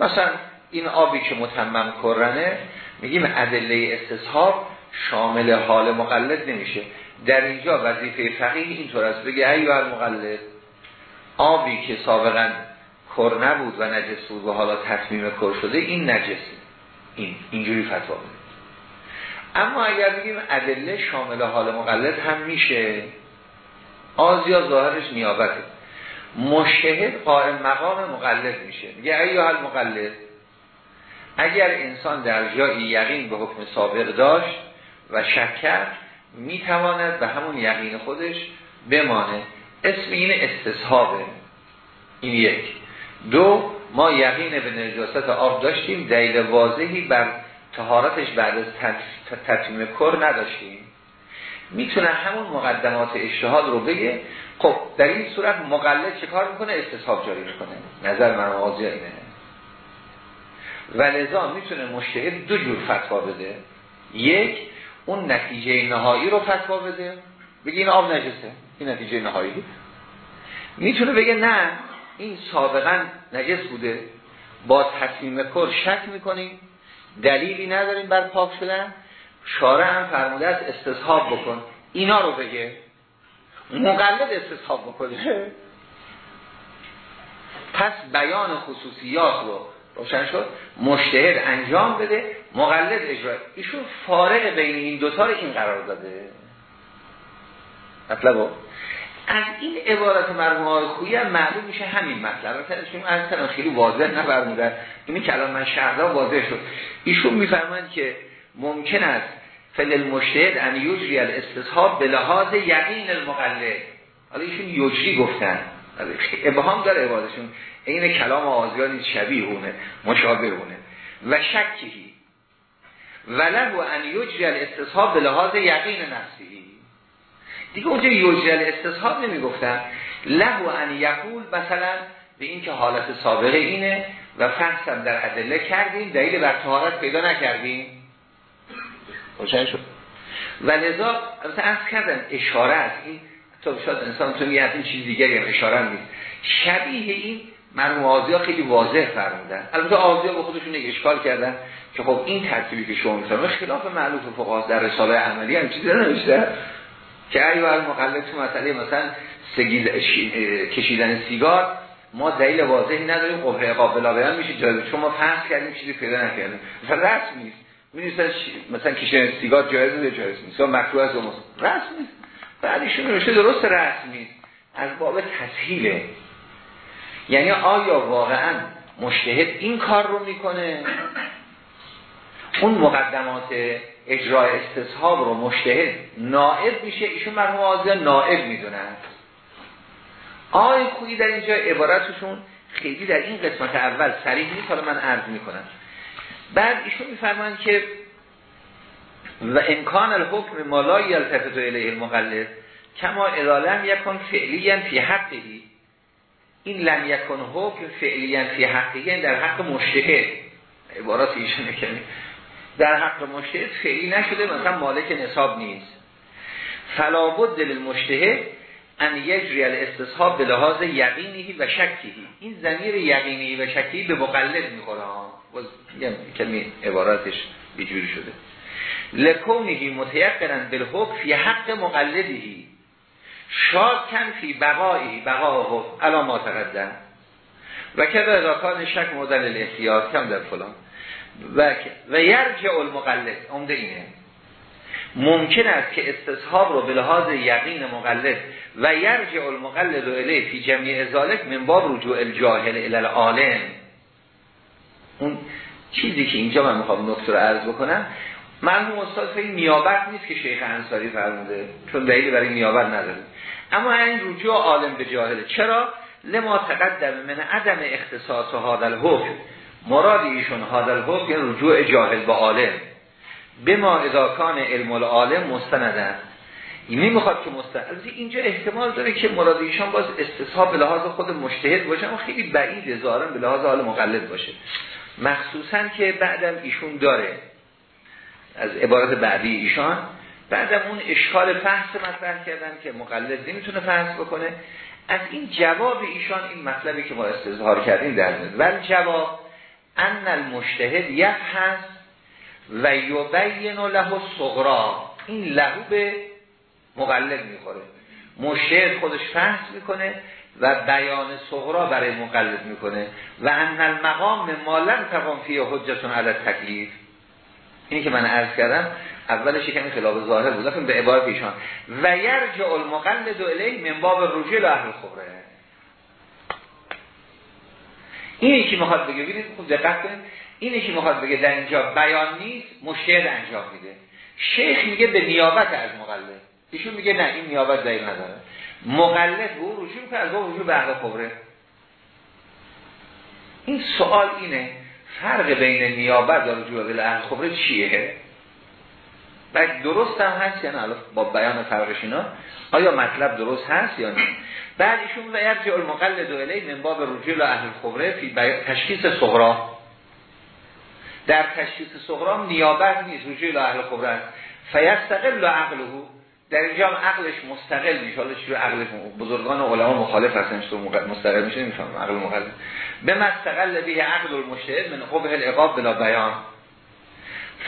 مثلا این آبی که متمم کرنه میگیم ادله استصحاب شامل حال مقلد نمیشه. در اینجا وظیفه فقیه اینطور است. بگه ایوه مقلد آبی که سابقا کر نبود و نجس بود و حالا تصمیم کر شده این نجسه این اینجوری فتوا اما اگر بگیم ادله شامل حال مقلد هم میشه آزیا ظاهرش نیابته. مشهد قائم مقام مقلد میشه. میگه ایوه المقلد اگر انسان در جایی یقین به حکم سابق داشت و شکر می‌تواند به همون یقین خودش بمانه. اسم این استصحابه این یک. دو ما یقین به نجاست آب داشتیم دلیل واضحی بر تهارتش بعد از تطمیم کر نداشتیم. می‌تونه همون مقدمات اشتهاد رو بگه. خب در این صورت مقلد چه کار می‌کنه؟ استصحاب جاری می‌کنه. نظر من واضح اینه. و لذا می‌تونه مشتهد دو جور فتوا بده. یک اون نتیجه نهایی رو فتوا بده. بگه این آب نجسه این نتیجه نهایی. می‌تونه بگه نه این سابقا نجس بوده. با تصمیم کر شک می‌کنیم دلیلی نداریم بر پاک شدن. شارع هم فرموده است استصحاب بکن. اینا رو بگه. مقلد استصحاب بکنه. پس بیان خصوصیات رو روشن شد. مشتهد انجام بده. مقلد اجرا. ایشون فارق بین این دوتا این قرار داده. مطلب از این عبارت مرموم های خویی معلوم میشه همین مطلب. چون از کنم خیلی واضح نفرمودن اینی که الان من شهرها واضح شد. ایشون میفرمایند که ممکن است فل المشتهد ان یجری الاستصحاب به لحاظ یقین المقلد. حالا ایشون یجری گفتن. ابهام داره عبادشون این کلام آزیانی شبیه اونه مشابه اونه. و شکیهی. وله ان یجری الاستصحاب به لحاظ یقین نفسی. دیگه اونجا یجری الاستصحاب نمی گفتن له ان یقول مثلا به این که حالت سابقه اینه و فحصم در ادله کردیم دلیل بر طهارت پیدا نکردیم. روشن شد. و لذا مثلا از کردن اشاره است. این تو شاید انسان تو میگه این چیز دیگری هم اشاره نیست. شبیه این مرموم آزیا خیلی واضح فرمودن. البته آزیا به خودشون اشکال کردن که خب این ترتیبی که شما می‌تونم خلاف معلوف فقها در رساله عملی هم چیزی نوشته که ایوال مقلد تو مسئله مثلا سگیز کشیدن سیگار ما دلیل واضحی نداریم قبره قابل بیان میشه جایز چون ما فحص کردیم چیزی پیدا نکردیم. مثلا رسم نیست. می‌دونید مثلا کشیدن سیگار جایز نیست جایز نیست؟ یا مکروه از رسم نیست. بعدشون نوشته درست رسمی از باب تسهیله. یعنی آیا واقعا مشتهد این کار رو می‌کنه؟ اون مقدمات اجرای استصحاب رو مشتهد نائب میشه. ایشون مرحوم آزیا نائب می‌دونن. آقای کویی در اینجا عبارتشون خیلی در این قسمت اول سریع نیست حالا من عرض می‌کنم. بعد ایشون میفرمان که و امکان الحکم مالا یلتفت الیه المقلد کما ادالم یکن فعلیا فی حقی این لم یکن حکم فعلیا فی حقی در حق مشتهد. عبارات ایشونه که در حق مشتهد فعلی نشده مثلا مالک نصاب نیست. فلا بد دل مشتهد ان یجری الاستصحاب به لحاظ یقینی و شکی. این زمیر یقینی و شکی به مقلد می‌خوره. ها کمی عباراتش بجوری شده. لکونهی متیقنن بالحکم فی حق مقلدهی کن فی بقایی بقاه علا ما تقدم و که به اداکان شک مدل الاحتیاط کم در فلان. و, و یرجع المقلد. عمده اینه. ممکن است که استصحاب رو به لحاظ یقین مقلد و یرجع المقلد و الی فی جمعی ازالک من باب رجوع الجاهل الالعالم اون چیزی که اینجا من می‌خوام نکته رو عرض بکنم مرحوم استاد فکر نیابت نیست که شیخ انصاری فرموده چون دلیلی برای نیابت نداره. اما این رجوع عالم به جاهله. چرا؟ لما تقدم من عدم اختصاص هادل حکم مراد ایشون هادل حکم یعنی رجوع جاهل به عالم. به ما اداکان علم العالم مستندن این نمی‌خواد که مستقل اینجا احتمال داره که مراد ایشان باز استصحاب به لحاظ خود مشتهد باشه اما خیلی بعید ظاهرا به لحاظ حال مقلد باشه. مخصوصا که بعدم ایشون داره. از عبارت بعدی ایشان. بعدم اون اشکال فحص مطرح کردن که مقلد نمی‌تونه فحص بکنه. از این جواب ایشان این مطلبی که ما استظهار کردیم در ولی جواب ان المشتهد هست و یبین له صغرا این لهو به مقلد می‌خوره. مشهد خودش فحص می‌کنه و بیان صغرا برای مقلد می‌کنه. و ان المقام مالن تقام فیه حجتون علی تکلیف اینی که من عرض کردم اولش کمی خلاف ظاهر بود. به عبارت ایشان. و یرجع المقلد الیه من باب رجوع اهل خبره اینی که می‌خواد بگه ببینید خوب دقت کنید اینی که می‌خواد بگه در اینجا بیان نیست مشهد انجام میده. شیخ میگه به نیابت از مقلد. ایشون میگه نه این نیابت دلیل نداره. مقلد به او رجوع که از او رجوع به خبره این سوال اینه فرق بین نیابت و رجوع به اهل خبره چیه؟ بعد درست هم هست یا نه؟ با بیان فرقش اینا. آیا مطلب درست هست یا نه؟ بعد ایشون و یرجع المقلد و الی من باب رجوع اهل خبره فی تشخیص صغرا. در تشخیص صغرا نیابت نیست رجوع اهل خبره فیستقل عقله. در اینجا هم عقلش مستقل میشه حالا چجور عقل بزرگان و علما مخالف هستن تو مستقل میشه؟ نمیفهم عقل مقلد. به مستقل به عقل المشهد من قبه العقاب بلا بیان.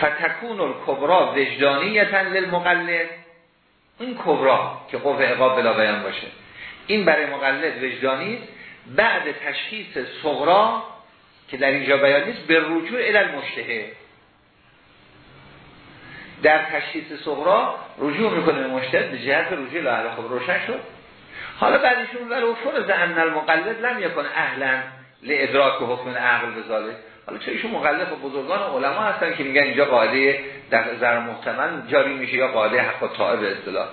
فتکون الکبرا وجدانیتا للمقلد. این کبرا که قوه عقاب بلا بیان باشه. این برای مقلد وجدانی بعد تشخیص صغرا که در اینجا بیان نیست به رجوع الى المشتهه در تشخیص صغرا رجوع می‌کنه به مشتهد به جهت رجوع لاهل خب روشن شد. حالا بعدشون ولو فرض ان المقلد لم یکن اهلا لادراک حکم العقل بذالک حالا چه ایشون مقلد و بزرگان و علما هستن که میگن اینجا قاعده در زر محتمل جاری میشه یا قاعده حق طائب به اصطلاح.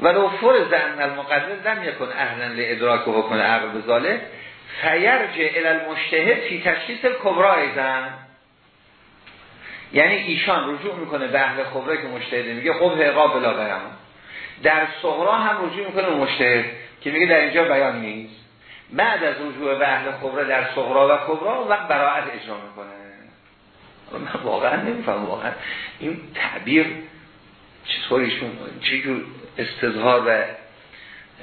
و لو فرض ان المقلد لم یکن اهلا لادراک و حکم عقل بذاله فیرجع الى المجتهد فی تشخیص الکبرا ایزن یعنی ایشان رجوع می‌کنه به اهل خبره که مجتهد میگه خب عقاب بلا برم. در صغرا هم رجوع می‌کنه مجتهد که میگه در اینجا بیان نیست. بعد از رجوع به اهل خبره در صغرا و کبرا وقت براعت اجرا می‌کنه. من واقعا نمیفهم واقعا این تعبیر چطوریشون چجور استظهار و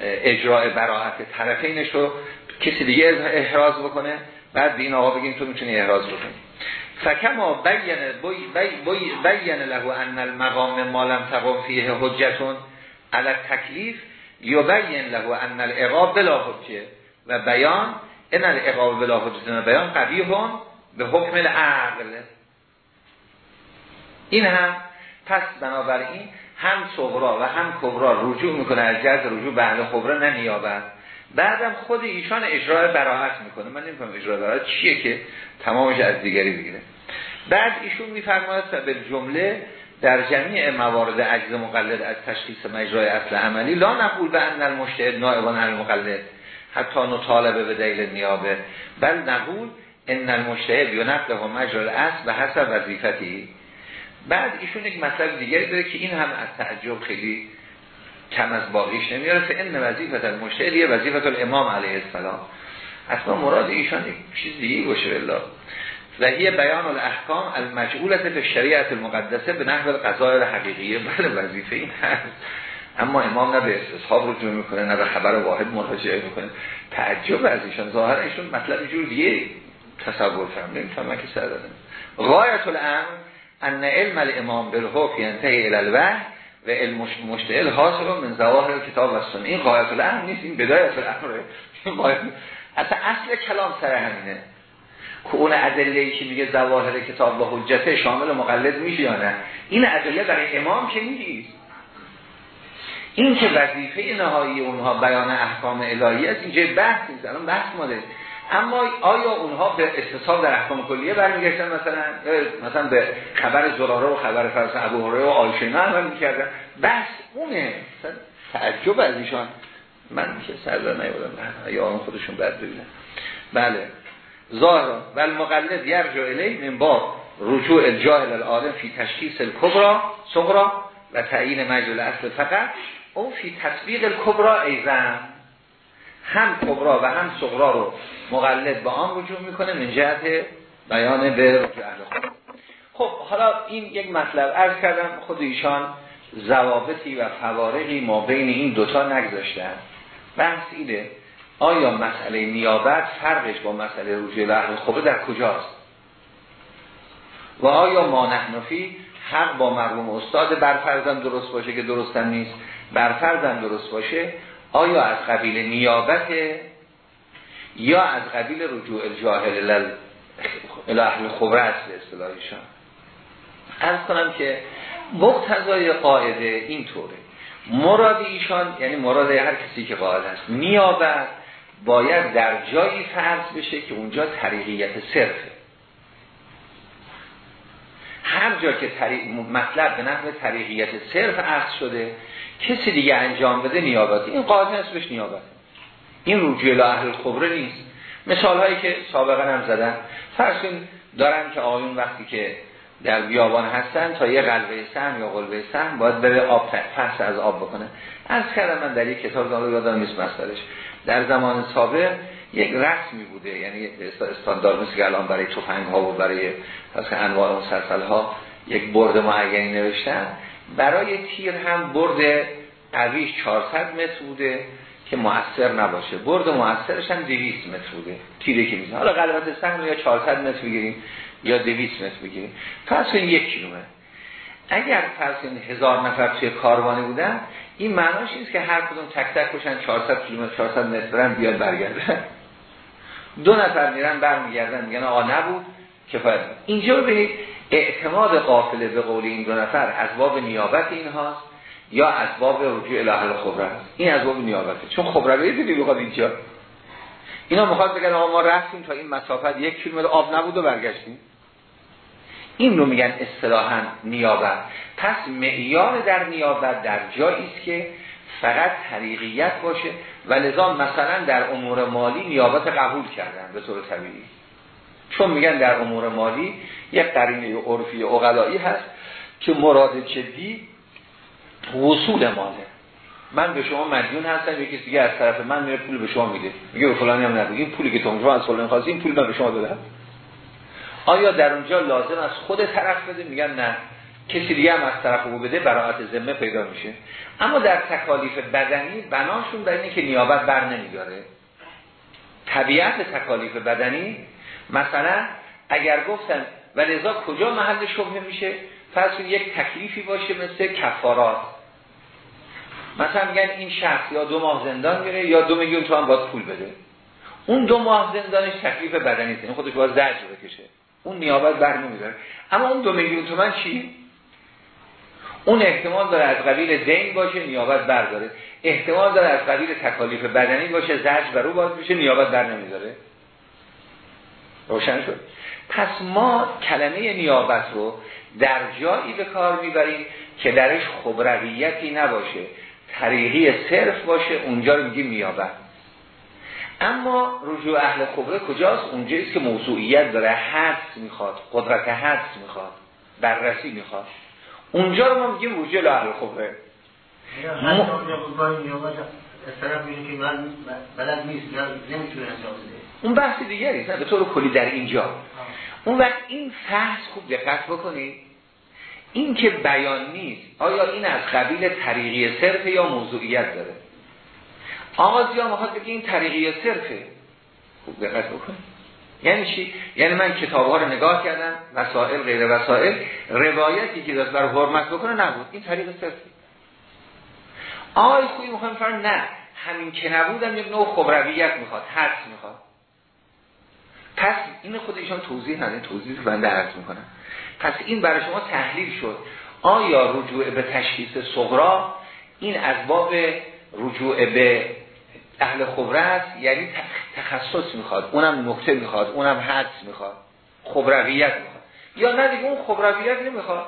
اجراع براعت طرفینش رو کسی دیگه احراز بکنه بعد به این آقا بگیم تو می‌تونی احراز بکنی. فکما بین بین له ان المقام ما لم تقم فیه حجتون علی تکلیف یبین له ان العقاب بلا حجه. و بیان این اقاب بلا حجت بیان قبیه به حکم العقل. این هم پس بنابراین هم صغرا و هم کبرا رجوع می‌کنه از جهت رجوع به اهل خبره نمیابد بعدم خود ایشان اجرای براحت می‌کنه. من نمیفهم اجرای براحت چیه که تمامش از دیگری بگیره بعد ایشون میفرماید به جمله در جمیع موارد عجز مقلد از تشخیص مجرای اصل عملی لا نقول به ان المشتهد نائبان المقلد. حتی نطالبه به دلیل نیابه. بل نقول ان المجتهد یا نقل هم مجرال اصل و حسب وظیفتی. بعد ایشون یک مطلب دیگری داره که این هم از تعجب خیلی کم از باقیش نمیاره که ان وظیفت المجتهد یه وظیفت الامام علیه السلام. اصلا مراد ایشان یک چیز دیگه باشه الله و هی بیان الاحکام المجعولت به شریعت المقدسه به نحو القضای حقیقیه بله وظیفه این هست. اما امام نه به استصحاب رجوع می‌کنه نه به خبر واحد مراجعه می‌کنه. تعجب از ایشان. ظاهر ایشون مطلب جور دیگه تصور فرم نمی‌تونم که سر دادم. غایت الامر ان علم الامام بالحکم ینتهی الى و علم مشتعل حاصل من ظواهر کتاب و سنه این غایت الامر نیست این بدایت الامره. اصلا اصل کلام سر همینه. که اون ادله که میگه ظواهر کتاب و حجت شامل مقلد میشه یا نه؟ این ادله برای امام که نیست. این که وظیفه نهایی اونها بیان احکام الهی است اینجا بحث نیست الان بحث ماده اما آیا اونها به استصحاب در احکام کلیه برمیگشتن مثلا؟ مثلا به خبر زراره و خبر فرس ابو هریره و عایشه عمل می‌کردن بحث اونه. تعجب از ایشان. من که سر در نیادم یا آن خودشون بد ببینن. بله. ظاهر و المقلد یرجع الی من با رجوع الجاهل العالم فی تشخیص الکبرا صغرا و تعیین مجل اصل فقط. او فی تطبیق کبرا ایزن هم کبرا و هم صغرا رو مقلد به آن رجوع می‌کنه من جهت بیان به رجوع خب حالا این یک مطلب ارز کردم خود ایشان زوابطی و فوارقی ما بین این دوتا نگذاشتن. بحث اینه آیا مسئله نیابت فرقش با مسئله رجوع به اهل خبره در کجاست؟ و آیا ما نحنفی حق با مرحوم استاد برفرزن درست باشه که درستن نیست؟ برفرزن درست باشه آیا از قبیل نیابت یا از قبیل رجوع الجاهل الاهل خبره است به اصطلاحشان؟ ارز کنم که مقتضای قاعده این طوره. مراد ایشان یعنی مراد هر کسی که قائل هست نیابت باید در جایی فرض بشه که اونجا طریقیت صرفه. هر جا که طریق مطلب به نحو طریقیت صرف عقد شده کسی دیگه انجام بده نیابت این قاعده بهش نیابت این رجوع اهل خبره نیست. مثال هایی که سابقا هم زدن. فرض دارن که آقایون وقتی که در بیابان هستن تا یه قلبه سهم یا قلبه سهم باید بره آب پس از آب بکنه. از کردم من در یک کتاب دارم یادم نیست در زمان سابق یک رسمی بوده. یعنی استاندار مثل که الان برای توفنگ ها و برای انواع مسلسل ها یک برد معینی نوشتن. برای تیر هم برد قویش 400 متر بوده که موثر نباشه. برد موثرش هم 200 متر بوده. تیره که می‌زنه. حالا قلبت سهم یا 400 متر بگیریم یا 200 متر بگیریم. پس این یک کیلومتر. اگر فرض هزار نفر توی کاروانی بودن این معناش نیست که هر کدوم تک تک باشن 400 کیلومتر 400 متر برن بیاد برگردن. دو نفر میرن برمیگردن میگن آقا نبود کفایت. اینجا ببینید اعتماد قافله به قول این دو نفر از باب نیابت این هاست یا از باب رجوع اله خبره است؟ این از باب نیابته. چون خبره دیدی بخواد اینجا. اینا می‌خواد بگن آقا ما رفتیم تا این مسافت یک کیلومتر آب نبود و برگشتیم. این رو میگن اصطلاحا نیابت. پس معیار در نیابت در جایی است که فقط طریقیت باشه و لذا مثلا در امور مالی نیابت قبول کردن به طور طبیعی. چون میگن در امور مالی یک قرینه عرفی اقلایی هست که مراد جدی وصول ماله. من به شما مدیون هستم یکی دیگه از طرف من میره پول به شما میده. میگه به فلانی هم نده این پولی که تو از فلان خواستی این پول من به شما داده آیا در اونجا لازم از خود طرف بده؟ میگن نه. کسی دیگه هم از طرف او بده براعت ذمه پیدا میشه. اما در تکالیف بدنی بناشون در اینه که نیابت بر نمیداره. طبیعت تکالیف بدنی مثلا اگر گفتن و لذا کجا محل شبه میشه؟ فرض یک تکلیفی باشه مثل کفارات. مثلا میگن این شخص یا دو ماه زندان میره یا دو میلیون تومن باید پول بده. اون دو ماه زندانش تکلیف بدنی است خودش باید زرج بکشه. اون نیابت بر نمیداره. اما اون دو میلیون تومن چی؟ اون احتمال داره از قبیل دین باشه نیابت برداره. احتمال داره از قبیل تکالیف بدنی باشه زرج بر او باز میشه نیابت بر نمیداره. روشن شد. پس ما کلمه نیابت رو در جایی به کار می‌بریم که درش خبرویتی نباشه طریقی صرف باشه اونجا رو میگیم نیابت. اما رجوع اهل خبره کجاست؟ اونجاییست که موضوعیت داره حدس می‌خواد قدرت حدس می‌خواد بررسی می‌خواد. اونجا رو ما میگیم رجوع اهل خبره. اون بحث دیگری نه به طور کلی در اینجا. اون وقت این فحص خوب دقت بکنید. این که بیان نیست آیا این از قبیل طریقی صرف یا موضوعیت داره؟ آغازی ها می‌خواد بگه این طریقی صرفه. خوب دقت بکنید. یعنی چی؟ یعنی من کتاب ها رو نگاه کردم وسائل غیر وسائل روایتی که داشت بر حرمت بکنه نبود. این طریق صرفه. آقای خوبی می‌خوام نه همین که نبودم یک نوع خبرویت می‌خواد حدس می‌خواد. پس این خود ایشان توضیح نده توضیح رو بنده عرض می‌کنم. پس این برای شما تحلیل شد. آیا رجوع به تشخیص صغرا این از باب رجوع به اهل خبره است؟ یعنی تخصص می‌خواد اونم نکته می‌خواد اونم حدس می‌خواد خبرویت می‌خواد. یا نه دیگه اون خبرویت نمی‌خواد.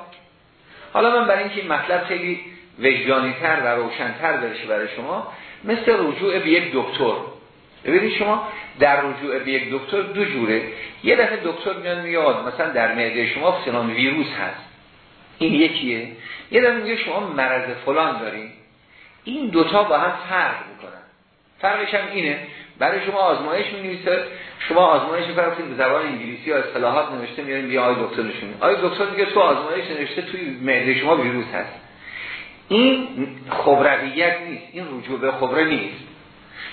حالا من برای اینکه این مطلب خیلی وجدانی تر و روشنتر بشه برای شما مثل رجوع به یک دکتر. ببینید شما در رجوع به یک دکتر دو جوره. یه دفعه دکتر میاد میاد مثلا در معده شما فلان ویروس هست. این یکیه. یه دفعه میگه شما مرض فلان دارین. این دوتا با هم فرق می‌کنن. فرقش هم اینه. برای شما آزمایش می شما آزمایش فرض به زبان انگلیسی یا اصطلاحات نوشته میارین بیا آی دکتر نشون آی دکتر میگه تو آزمایش نوشته توی معده شما ویروس هست. این خبرویت نیست. این رجوع به خبره نیست.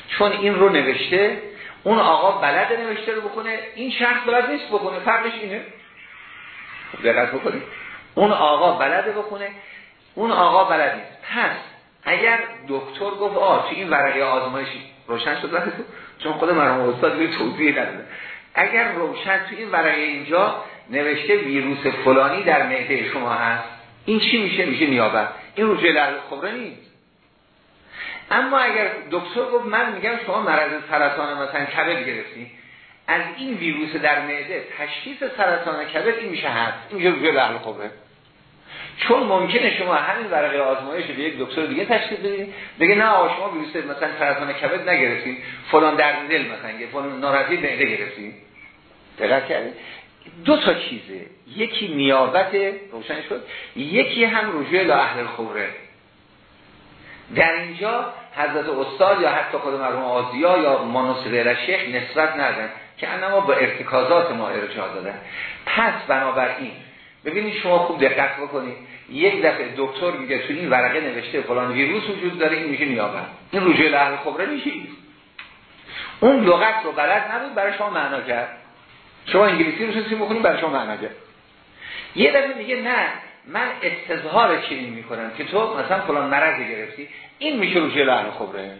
چون این رو نوشته اون آقا بلد نوشته رو بکنه این شخص بلد نیست بکنه فرقش اینه. دقت بکنید. اون آقا بلده بکنه اون آقا بلد نیست. پس اگر دکتر گفت آه تو این ورقه آزمایشی روشن شد چون خود مرحوم استاد روی توضیح نداده. اگر روشن تو این ورقه اینجا نوشته ویروس فلانی در معده شما هست این چی میشه؟ میشه نیابت. این رو لحظه خبره نیست. اما اگر دکتر گفت من میگم شما مرض سرطان مثلا کبد گرفتی از این ویروس در معده تشخیص سرطان کبد این میشه هست این میشه روی لحظه خبره چون ممکنه شما همین ورقه آزمایش به یک دکتر دیگه تشخیص بدید بگه نه شما ویروس مثلا سرطان کبد نگرفتین فلان درد دل مثلا فلان ناراحتی معده گرفتین. دقت کردید دو تا چیزه. یکی نیابت روشن شد یکی هم رجوع لا اهل الخبره در اینجا حضرت استاد یا حتی خود مرحوم آزیا یا مانوس غیر شیخ نسبت ندن که انما با ارتکازات ما ارجاع دادن. پس بنابراین ببینید شما خوب دقت بکنید. یک دفعه دکتر میگه تو این ورقه نوشته فلان ویروس وجود داره این میشه نیابت. این رجوع لحظه خبره میشه. اون لغت رو بلد نبود برای شما معنا کرد. شما انگلیسی رو سیم بکنید برای شما معنا کرد. یه دفعه میگه نه من استظهار چنین می‌کنم که تو مثلا فلان مرض گرفتی این میشه رجوع لحظه خبره.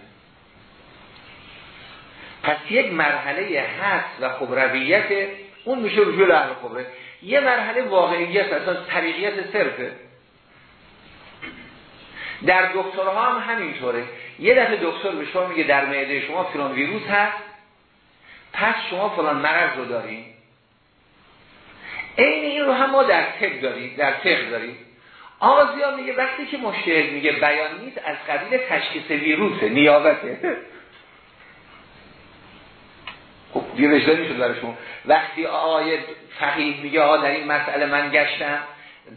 پس یک مرحله هست و خبرویت اون میشه رجوع لحظه خبره. یه مرحله واقعیت اصلا طریقیت صرفه. در دکترها هم همینطوره. یه دفعه دکتر به شما میگه در معده شما فلان ویروس هست پس شما فلان مرض رو داریم این این رو هم ما در طب داریم در طب داریم. آزیا میگه وقتی که مشتهد میگه بیان نیست از قبیل تشخیص ویروسه نیابته. خب دیگه وجدان می‌شد شما. وقتی آقای فقیه میگه آقا در این مسئله من گشتم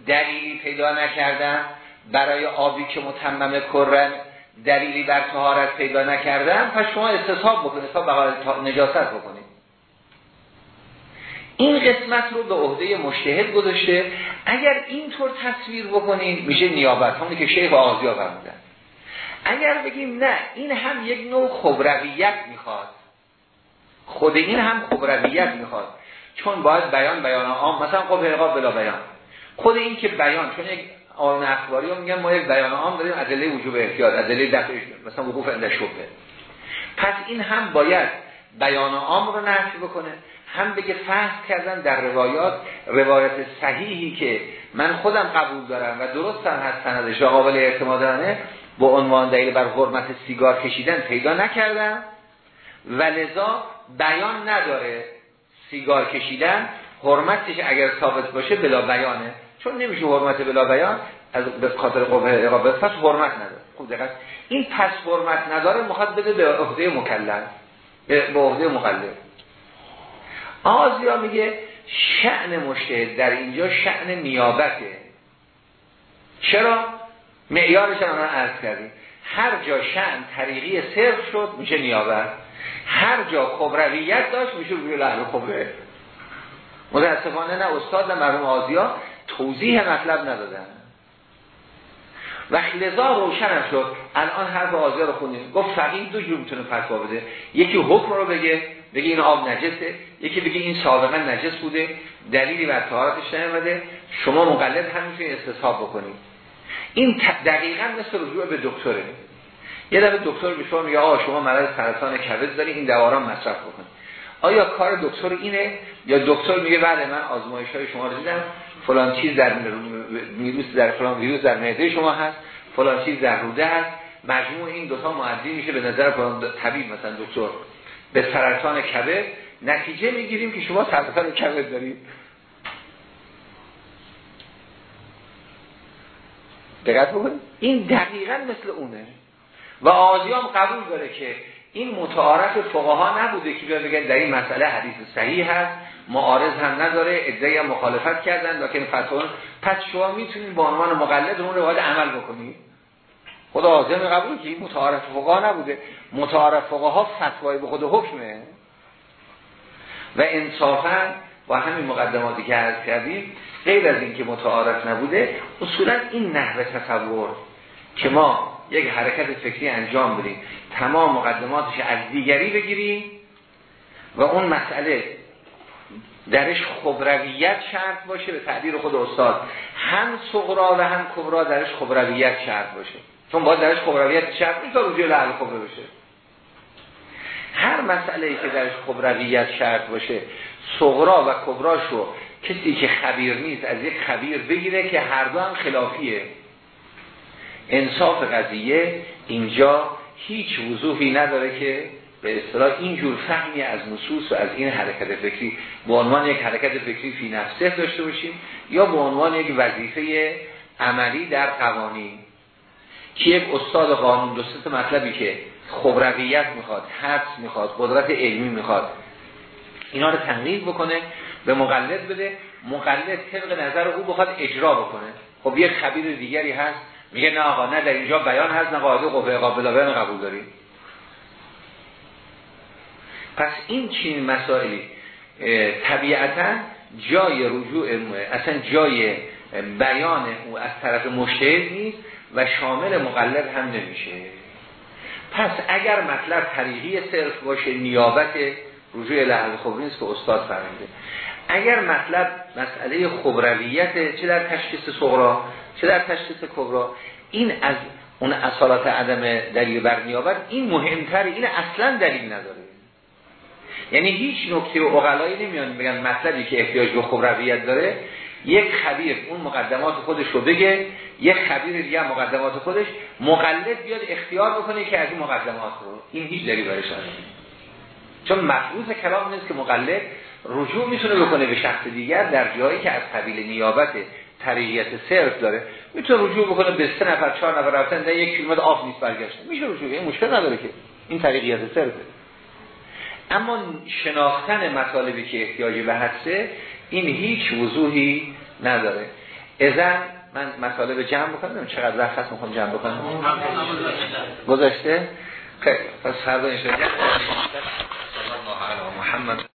دلیلی پیدا نکردم برای آبی که متمم کرن دلیلی بر تهارت پیدا نکردم پس شما استصحاب بکنید حساب بقای نجاست بکنید. این قسمت رو به عهده مشتهد گذاشته. اگر اینطور تصویر بکنید میشه نیابت. همونی که شیخ آغازیا فرمودن اگر بگیم نه این هم یک نوع خبرویت می‌خواد. خود این هم خبرویت می‌خواد. چون باید بیان بیان عام مثلا خب حقاب بلا بیان. خود این که بیان چون یک آن اخباری ها میگن ما یک بیان عام داریم ادله وجوب احتیاط ادله دفعش مثلا وقوف انده شبه پس این هم باید بیان عام رو نفی بکنه. هم بگه فهم کردن در روایات روایت صحیحی که من خودم قبول دارم و درست هم هست سندش قابل اعتمادانه با عنوان دلیل بر حرمت سیگار کشیدن پیدا نکردم. و لذا بیان نداره سیگار کشیدن حرمتش اگر ثابت باشه بلا بیانه. چون نمیشه حرمت بلا بیان از به خاطر قوه اقابه پس حرمت نداره. خوب دقیق این پس حرمت نداره مخاطب بده به عهده مکلل به عهده مقلد. آزیا میگه شعن مشتهد. در اینجا شعن نیابته. چرا؟ معیارش هم عرض کردیم. هر جا شعن طریقی صرف شد میشه نیابت. هر جا خبرویت داشت میشه روی لحظه خبره. متاسفانه نه استاد نه مرحوم آزیا توضیح مطلب ندادن. و لذا روشن شد. الان حرف آزیا رو خونیم گفت فقیه دو جور می‌تونه فتوا بده. یکی حکم رو بگه. بگه این آب نجسه. یکی بگه این سابقا نجس بوده. دلیلی بر طهارتش نیامده. شما مقلد هم می‌تونید استصحاب بکنید این دقیقا مثل رجوع به دکتره. یه دفعه دکتر به شما میگه آقا شما مرض سرطان کبد داری این دواران مصرف بکنید آیا کار دکتر اینه؟ یا دکتر میگه بله من آزمایش های شما رو دیدم. فلان چیز در ویروس در فلان ویروس در معده شما هست. فلان چیز در روده هست. مجموع این دو تا معدی میشه به نظر فلان طبیب مثلا دکتر. به سرطان کبد نتیجه می‌گیریم که شما سرطان کبد دارید. دقت بکنید. این دقیقا مثل اونه. و آزیام قبول داره که این متعارف فقها نبوده که بگن در این مسئله حدیث صحیح هست. معارض هم نداره ادعای مخالفت کردن. لکن فتوا پس شما می‌تونید به عنوان مقلد اون روایت عمل بکنید. خدا آزم قبول که این متعارف فقها نبوده. متعارف فقها فتوای به خود حکمه. و انصافا با همین مقدماتی که عرض کردیم غیر از اینکه متعارف نبوده اصولا این نحوه تصور که ما یک حرکت فکری انجام بدیم تمام مقدماتش از دیگری بگیریم و اون مسئله درش خبرویت شرط باشه به تعبیر خود استاد. هم صغرا و هم کبرا درش خبرویت شرط باشه. چون باید درش خبرویت شرط نیست رجوع لحل خبره بشه. هر مسئله ای که درش خبرویت شرط باشه صغرا و کبراشو کسی که خبیر نیست از یک خبیر بگیره که هر دو هم خلافیه. انصاف قضیه اینجا هیچ وضوحی نداره که به اصطلاح اینجور فهمی از نصوص و از این حرکت فکری به عنوان یک حرکت فکری فی نفسه داشته باشیم یا به عنوان یک وظیفه عملی در قوانین. که یک استاد قانون دوست مطلبی که خبرویت می‌خواد حدس می‌خواد قدرت علمی می‌خواد اینا رو تنقیب بکنه به مقلد بده. مقلد طبق نظر او بخواد اجرا بکنه. خب یک خبیر دیگری هست. میگه نه آقا نه در اینجا بیان هست نه قاعده قوه قابل بیان قبول داریم. پس این چین مسائلی طبیعتا جای رجوع اصلا جای بیان او از طرف مشهد نیست. و شامل مقلد هم نمیشه. پس اگر مطلب طریقی صرف باشه نیابت رجوع لحظه خبری نیست که استاد فرمده اگر مطلب مسئله خبرویت چه در تشخیص صغرا چه در تشخیص کبرا این از اون اصالات عدم دلیل بر نیابت این مهمتر این اصلا دلیل نداره. یعنی هیچ نکته و اقلایی نمیان بگن مطلبی که احتیاج به خبرویت داره. یک خبیر اون مقدمات خودش رو بگه یک خبیر دیگه مقدمات خودش مقلد بیاد اختیار بکنه که از این مقدمات رو این هیچ دلیل برش چون مفروض کلام نیست که مقلد رجوع می‌تونه بکنه به شخص دیگر در جایی که از قبیل نیابت طریقیت صرف داره. می‌تونه رجوع بکنه به سه نفر چهار نفر رفتن در یک کیلومتر آف نیست برگشتن میشه رجوع؟ این مشکل نداره که. این طریقیت صرفه. اما شناختن مطالبی که احتیاجی به این هیچ وضوحی نداره. ازن من مطالب جمع بکنم چقدر وقت هست می‌خوام جمع بکنم. گذاشته خیلی. پس فردا انشاءالله. محمد.